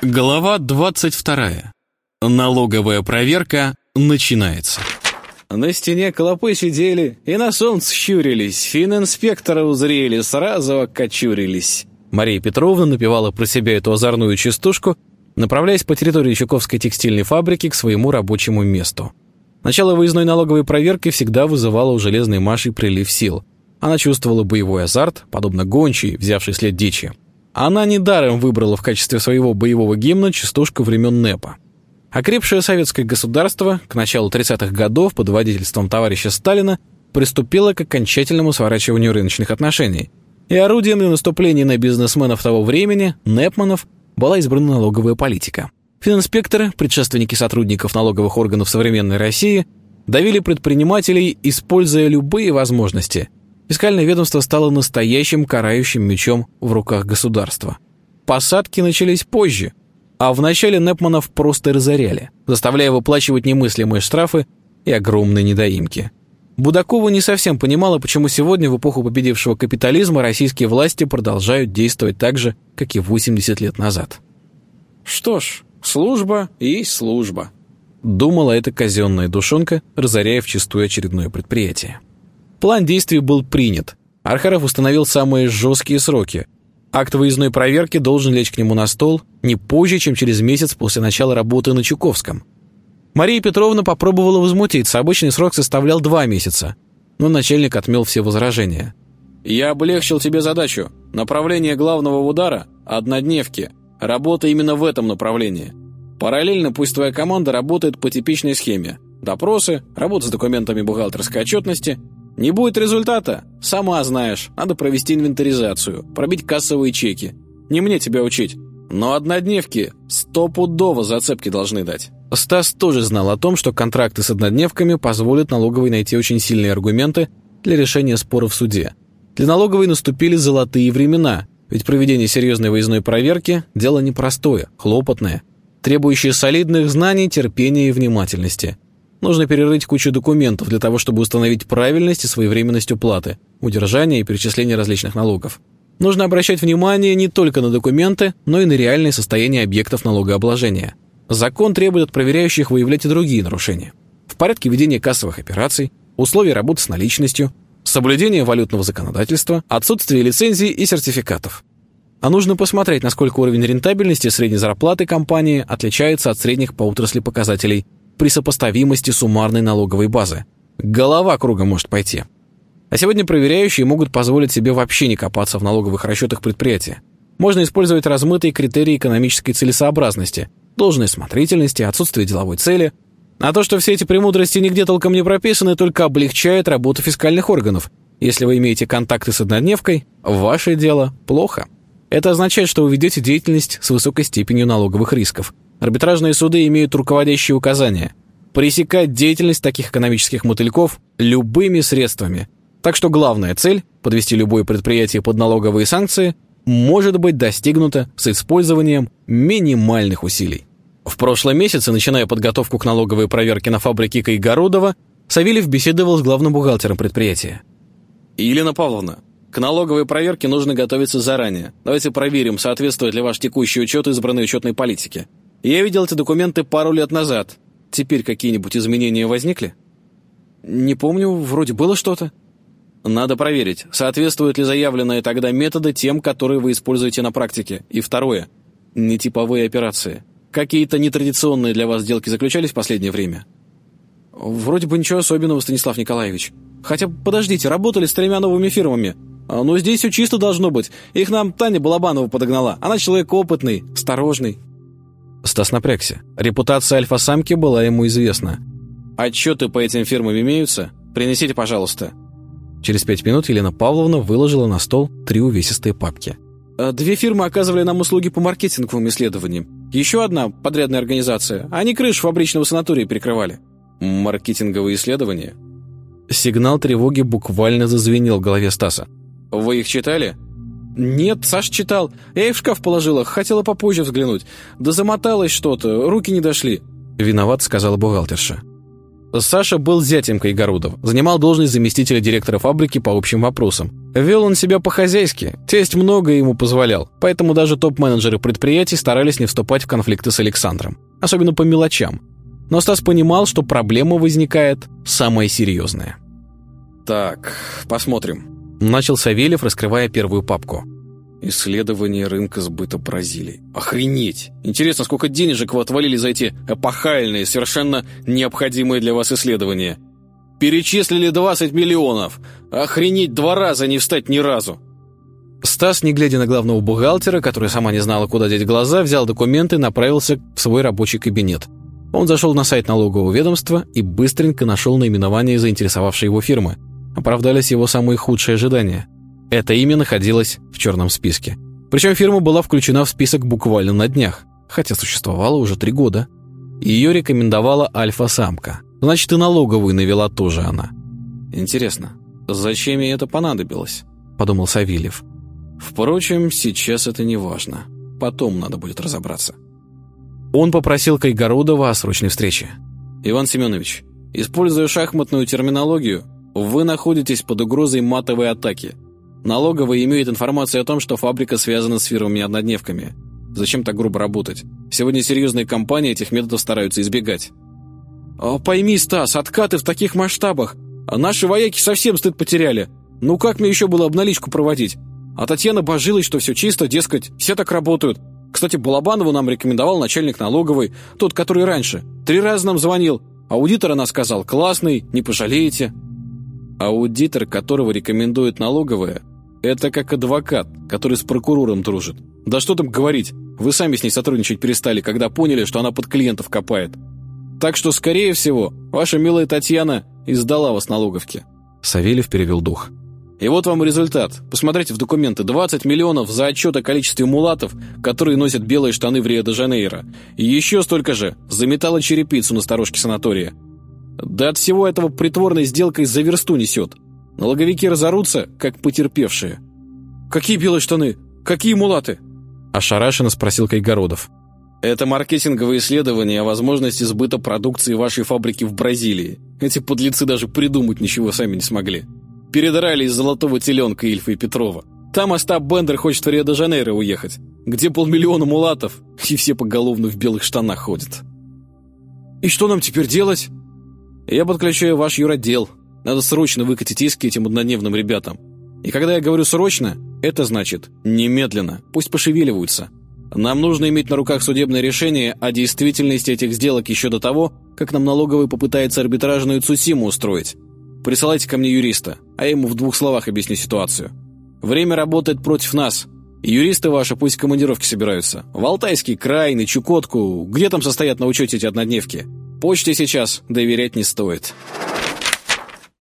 Глава 22. Налоговая проверка начинается. На стене клопы сидели и на солнце щурились, фининспектора узрели, сразу окочурились. Мария Петровна напевала про себя эту озорную частушку, направляясь по территории Чуковской текстильной фабрики к своему рабочему месту. Начало выездной налоговой проверки всегда вызывало у железной Маши прилив сил. Она чувствовала боевой азарт, подобно гончей, взявшей след дичи. Она недаром выбрала в качестве своего боевого гимна частушку времен НЭПа. Окрепшее советское государство к началу 30-х годов под водительством товарища Сталина приступило к окончательному сворачиванию рыночных отношений. И орудием для наступления на бизнесменов того времени, НЭПманов, была избрана налоговая политика. Фининспекторы, предшественники сотрудников налоговых органов современной России, давили предпринимателей, используя любые возможности – Фискальное ведомство стало настоящим карающим мечом в руках государства. Посадки начались позже, а в начале Непманов просто разоряли, заставляя выплачивать немыслимые штрафы и огромные недоимки. Будакова не совсем понимала, почему сегодня, в эпоху победившего капитализма, российские власти продолжают действовать так же, как и 80 лет назад. «Что ж, служба есть служба», — думала эта казенная душонка, разоряя вчистую очередное предприятие. План действий был принят. Архаров установил самые жесткие сроки. Акт выездной проверки должен лечь к нему на стол не позже, чем через месяц после начала работы на Чуковском. Мария Петровна попробовала возмутиться, обычный срок составлял два месяца. Но начальник отмел все возражения. «Я облегчил тебе задачу. Направление главного удара – однодневки. Работа именно в этом направлении. Параллельно пусть твоя команда работает по типичной схеме. Допросы, работа с документами бухгалтерской отчетности – не будет результата? Сама знаешь, надо провести инвентаризацию, пробить кассовые чеки. Не мне тебя учить. Но однодневки стопудово зацепки должны дать. Стас тоже знал о том, что контракты с однодневками позволят налоговой найти очень сильные аргументы для решения спора в суде. Для налоговой наступили золотые времена, ведь проведение серьезной выездной проверки – дело непростое, хлопотное, требующее солидных знаний, терпения и внимательности – Нужно перерыть кучу документов для того, чтобы установить правильность и своевременность уплаты, удержания и перечисления различных налогов. Нужно обращать внимание не только на документы, но и на реальное состояние объектов налогообложения. Закон требует от проверяющих выявлять и другие нарушения. В порядке ведения кассовых операций, условия работы с наличностью, соблюдение валютного законодательства, отсутствие лицензий и сертификатов. А нужно посмотреть, насколько уровень рентабельности средней зарплаты компании отличается от средних по отрасли показателей при сопоставимости суммарной налоговой базы. Голова кругом может пойти. А сегодня проверяющие могут позволить себе вообще не копаться в налоговых расчетах предприятия. Можно использовать размытые критерии экономической целесообразности, должной смотрительности, отсутствие деловой цели. А то, что все эти премудрости нигде толком не прописаны, только облегчает работу фискальных органов. Если вы имеете контакты с однодневкой, ваше дело плохо. Это означает, что вы ведете деятельность с высокой степенью налоговых рисков – Арбитражные суды имеют руководящие указания пресекать деятельность таких экономических мотыльков любыми средствами. Так что главная цель – подвести любое предприятие под налоговые санкции – может быть достигнута с использованием минимальных усилий. В прошлом месяце, начиная подготовку к налоговой проверке на фабрике Кайгородова, Савельев беседовал с главным бухгалтером предприятия. «Елена Павловна, к налоговой проверке нужно готовиться заранее. Давайте проверим, соответствует ли ваш текущий учет избранной учетной политике. Я видел эти документы пару лет назад. Теперь какие-нибудь изменения возникли? Не помню, вроде было что-то. Надо проверить, соответствуют ли заявленные тогда методы тем, которые вы используете на практике. И второе, нетиповые операции. Какие-то нетрадиционные для вас сделки заключались в последнее время? Вроде бы ничего особенного, Станислав Николаевич. Хотя, подождите, работали с тремя новыми фирмами. А, Но ну, здесь все чисто должно быть. Их нам Таня Балабанова подогнала. Она человек опытный, осторожный. Стас напрягся. Репутация альфа-самки была ему известна. «Отчеты по этим фирмам имеются? Принесите, пожалуйста». Через пять минут Елена Павловна выложила на стол три увесистые папки. «Э, «Две фирмы оказывали нам услуги по маркетинговым исследованиям. Еще одна подрядная организация. Они крышу фабричного санатория перекрывали». «Маркетинговые исследования?» Сигнал тревоги буквально зазвенел в голове Стаса. «Вы их читали?» «Нет, Саш читал. Я их в шкаф положила, хотела попозже взглянуть. Да замоталось что-то, руки не дошли». «Виноват», — сказала бухгалтерша. Саша был зятем Кайгородов, занимал должность заместителя директора фабрики по общим вопросам. Вел он себя по-хозяйски, тесть многое ему позволял, поэтому даже топ-менеджеры предприятий старались не вступать в конфликты с Александром, особенно по мелочам. Но Стас понимал, что проблема возникает самая серьезная. «Так, посмотрим», Начал Савельев, раскрывая первую папку. Исследование рынка сбыта Бразилии. Охренеть! Интересно, сколько денежек вы отвалили за эти эпохальные, совершенно необходимые для вас исследования? Перечислили 20 миллионов! Охренеть, два раза не встать ни разу! Стас, не глядя на главного бухгалтера, которая сама не знала, куда деть глаза, взял документы и направился в свой рабочий кабинет. Он зашел на сайт налогового ведомства и быстренько нашел наименование заинтересовавшей его фирмы. Оправдались его самые худшие ожидания – это имя находилось в черном списке. Причем фирма была включена в список буквально на днях, хотя существовала уже три года. Ее рекомендовала альфа-самка. Значит, и налоговую навела тоже она. «Интересно, зачем ей это понадобилось?» – подумал Савельев. «Впрочем, сейчас это не важно. Потом надо будет разобраться». Он попросил Кайгородова о срочной встрече. «Иван Семенович, используя шахматную терминологию, вы находитесь под угрозой матовой атаки – Налоговая имеет информацию о том, что фабрика связана с фирмами-однодневками. Зачем так грубо работать? Сегодня серьезные компании этих методов стараются избегать. А пойми, Стас, откаты в таких масштабах. А наши вояки совсем стыд потеряли. Ну как мне еще было обналичку проводить? А Татьяна божилась, что все чисто, дескать, все так работают. Кстати, Балабанову нам рекомендовал начальник налоговой, тот, который раньше. Три раза нам звонил. Аудитор она сказал, классный, не пожалеете. Аудитор, которого рекомендует налоговая, это как адвокат, который с прокурором дружит. Да что там говорить, вы сами с ней сотрудничать перестали, когда поняли, что она под клиентов копает. Так что, скорее всего, ваша милая Татьяна издала вас налоговке». Савельев перевел дух. И вот вам результат. Посмотрите в документы. 20 миллионов за отчет о количестве мулатов, которые носят белые штаны в Рио-де-Жанейро. И еще столько же за металлочерепицу на сторожке санатория. Да от всего этого притворной сделкой за версту несет. Налоговики разорутся, как потерпевшие. «Какие белые штаны? Какие мулаты?» Ошарашенно спросил Кайгородов. «Это маркетинговые исследования о возможности сбыта продукции вашей фабрики в Бразилии. Эти подлецы даже придумать ничего сами не смогли. Передрали из золотого теленка Ильфа и Петрова. Там Остап Бендер хочет в Рио-де-Жанейро уехать, где полмиллиона мулатов, и все поголовно в белых штанах ходят». «И что нам теперь делать?» Я подключаю ваш юротдел. Надо срочно выкатить иски этим однодневным ребятам. И когда я говорю «срочно», это значит «немедленно». Пусть пошевеливаются. Нам нужно иметь на руках судебное решение о действительности этих сделок еще до того, как нам налоговый попытается арбитражную Цусиму устроить. Присылайте ко мне юриста, а я ему в двух словах объясню ситуацию. Время работает против нас. Юристы ваши пусть в командировки собираются. В Алтайский край, на Чукотку. Где там состоят на учете эти однодневки? Почте сейчас доверять не стоит.